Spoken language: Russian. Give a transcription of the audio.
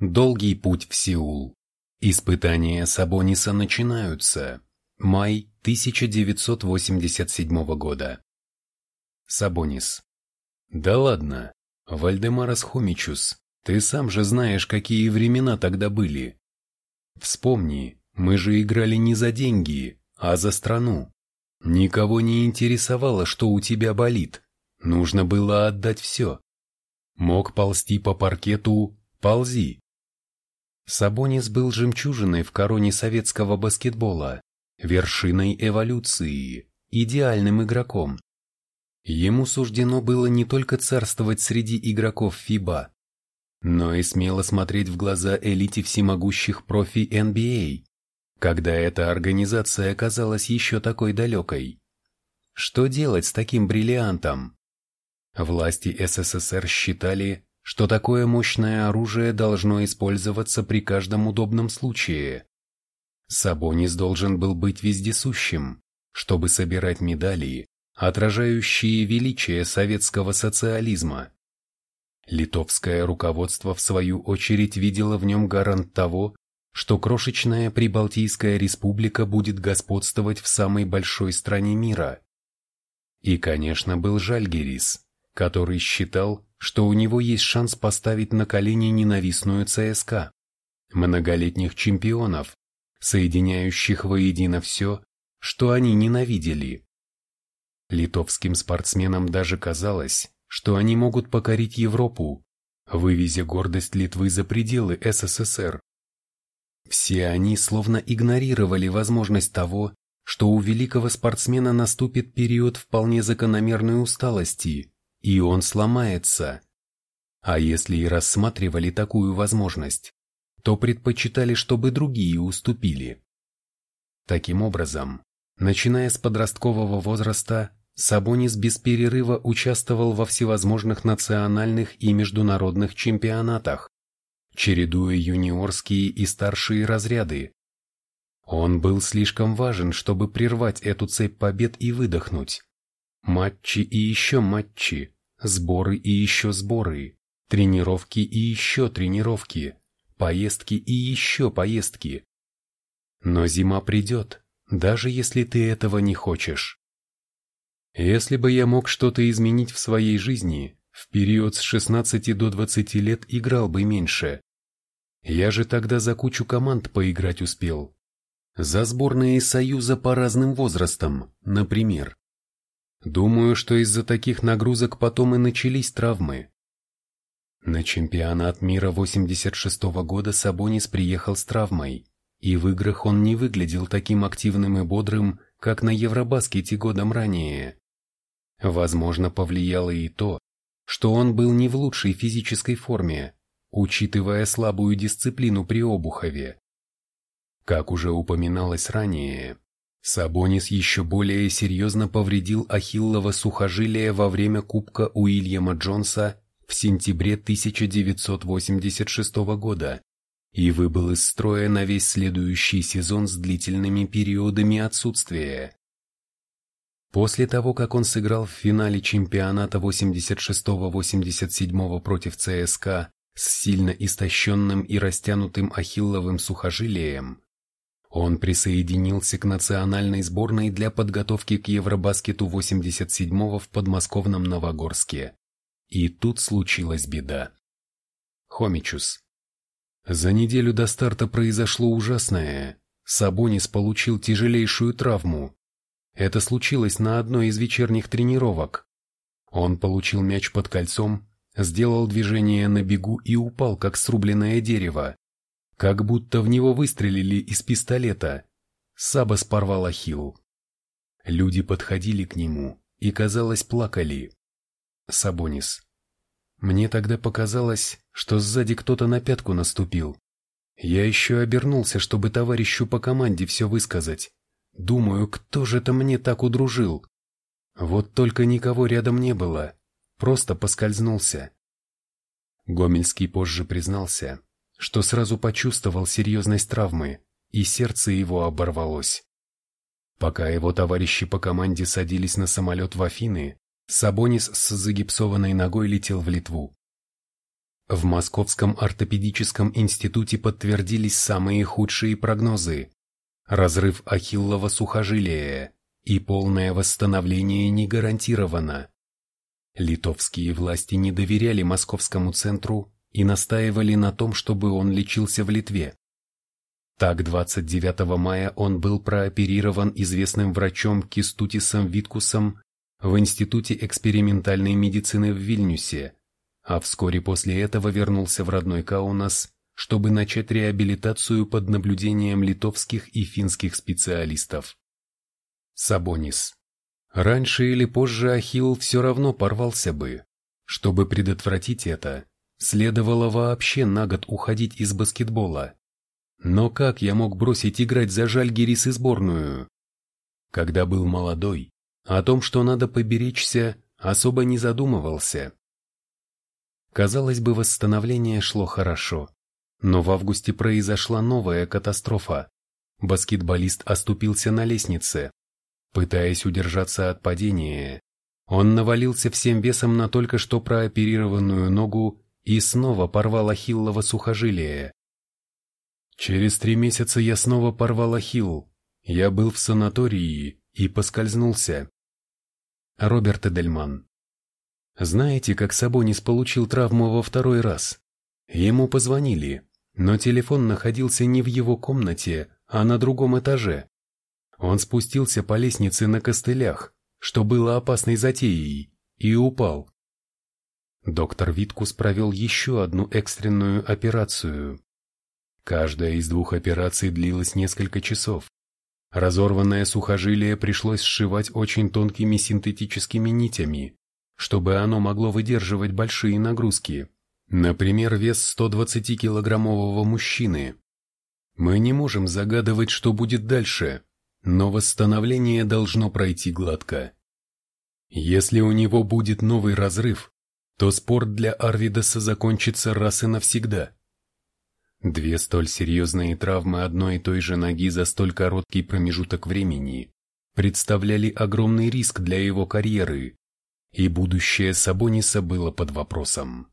Долгий путь в Сеул. Испытания Сабониса начинаются. Май 1987 года. Сабонис. Да ладно, Вальдемарас Хомичус, ты сам же знаешь, какие времена тогда были. Вспомни, мы же играли не за деньги, а за страну. Никого не интересовало, что у тебя болит. Нужно было отдать все. Мог ползти по паркету – ползи. Сабонис был жемчужиной в короне советского баскетбола, вершиной эволюции, идеальным игроком. Ему суждено было не только царствовать среди игроков ФИБА, но и смело смотреть в глаза элите всемогущих профи NBA, когда эта организация оказалась еще такой далекой. Что делать с таким бриллиантом? Власти СССР считали, что такое мощное оружие должно использоваться при каждом удобном случае. Сабонис должен был быть вездесущим, чтобы собирать медали, отражающие величие советского социализма. Литовское руководство в свою очередь видело в нем гарант того, что крошечная Прибалтийская республика будет господствовать в самой большой стране мира. И, конечно, был Жальгерис, который считал, что у него есть шанс поставить на колени ненавистную ЦСКА, многолетних чемпионов, соединяющих воедино все, что они ненавидели. Литовским спортсменам даже казалось, что они могут покорить Европу, вывезя гордость Литвы за пределы СССР. Все они словно игнорировали возможность того, что у великого спортсмена наступит период вполне закономерной усталости, и он сломается. А если и рассматривали такую возможность, то предпочитали, чтобы другие уступили. Таким образом, начиная с подросткового возраста, Сабонис без перерыва участвовал во всевозможных национальных и международных чемпионатах, чередуя юниорские и старшие разряды. Он был слишком важен, чтобы прервать эту цепь побед и выдохнуть. Матчи и еще матчи, сборы и еще сборы, тренировки и еще тренировки, поездки и еще поездки. Но зима придет, даже если ты этого не хочешь. Если бы я мог что-то изменить в своей жизни, в период с 16 до 20 лет играл бы меньше. Я же тогда за кучу команд поиграть успел. За сборные Союза по разным возрастам, например. Думаю, что из-за таких нагрузок потом и начались травмы. На чемпионат мира 86 -го года Сабонис приехал с травмой, и в играх он не выглядел таким активным и бодрым, как на Евробаскете годом ранее. Возможно, повлияло и то, что он был не в лучшей физической форме, учитывая слабую дисциплину при Обухове. Как уже упоминалось ранее, Сабонис еще более серьезно повредил ахиллово сухожилие во время Кубка Уильяма Джонса в сентябре 1986 года и выбыл из строя на весь следующий сезон с длительными периодами отсутствия. После того, как он сыграл в финале чемпионата 86-87 против ЦСКА с сильно истощенным и растянутым ахилловым сухожилием, он присоединился к национальной сборной для подготовки к Евробаскету 87 в подмосковном Новогорске. И тут случилась беда. Хомичус. За неделю до старта произошло ужасное. Сабонис получил тяжелейшую травму, это случилось на одной из вечерних тренировок. Он получил мяч под кольцом, сделал движение на бегу и упал, как срубленное дерево. Как будто в него выстрелили из пистолета. Сабас порвал ахилл. Люди подходили к нему и, казалось, плакали. Сабонис. Мне тогда показалось, что сзади кто-то на пятку наступил. Я еще обернулся, чтобы товарищу по команде все высказать. Думаю, кто же это мне так удружил? Вот только никого рядом не было, просто поскользнулся. Гомельский позже признался, что сразу почувствовал серьезность травмы, и сердце его оборвалось. Пока его товарищи по команде садились на самолет в Афины, Сабонис с загипсованной ногой летел в Литву. В Московском ортопедическом институте подтвердились самые худшие прогнозы. Разрыв ахиллова сухожилия и полное восстановление не гарантировано. Литовские власти не доверяли московскому центру и настаивали на том, чтобы он лечился в Литве. Так 29 мая он был прооперирован известным врачом Кистутисом Виткусом в Институте экспериментальной медицины в Вильнюсе, а вскоре после этого вернулся в родной Каунас, чтобы начать реабилитацию под наблюдением литовских и финских специалистов. Сабонис. Раньше или позже Ахилл все равно порвался бы. Чтобы предотвратить это, следовало вообще на год уходить из баскетбола. Но как я мог бросить играть за Жальгирис и сборную? Когда был молодой, о том, что надо поберечься, особо не задумывался. Казалось бы, восстановление шло хорошо. Но в августе произошла новая катастрофа. Баскетболист оступился на лестнице. Пытаясь удержаться от падения, он навалился всем весом на только что прооперированную ногу и снова порвал ахиллово сухожилие. Через три месяца я снова порвал ахилл. Я был в санатории и поскользнулся. Роберт Эдельман знаете, как Сабонис получил травму во второй раз? Ему позвонили, но телефон находился не в его комнате, а на другом этаже. Он спустился по лестнице на костылях, что было опасной затеей, и упал. Доктор Виткус провел еще одну экстренную операцию. Каждая из двух операций длилась несколько часов. Разорванное сухожилие пришлось сшивать очень тонкими синтетическими нитями, чтобы оно могло выдерживать большие нагрузки, например, вес 120-килограммового мужчины. Мы не можем загадывать, что будет дальше, но восстановление должно пройти гладко. Если у него будет новый разрыв, то спорт для Арвидаса закончится раз и навсегда. Две столь серьезные травмы одной и той же ноги за столь короткий промежуток времени представляли огромный риск для его карьеры, и будущее Сабониса было под вопросом.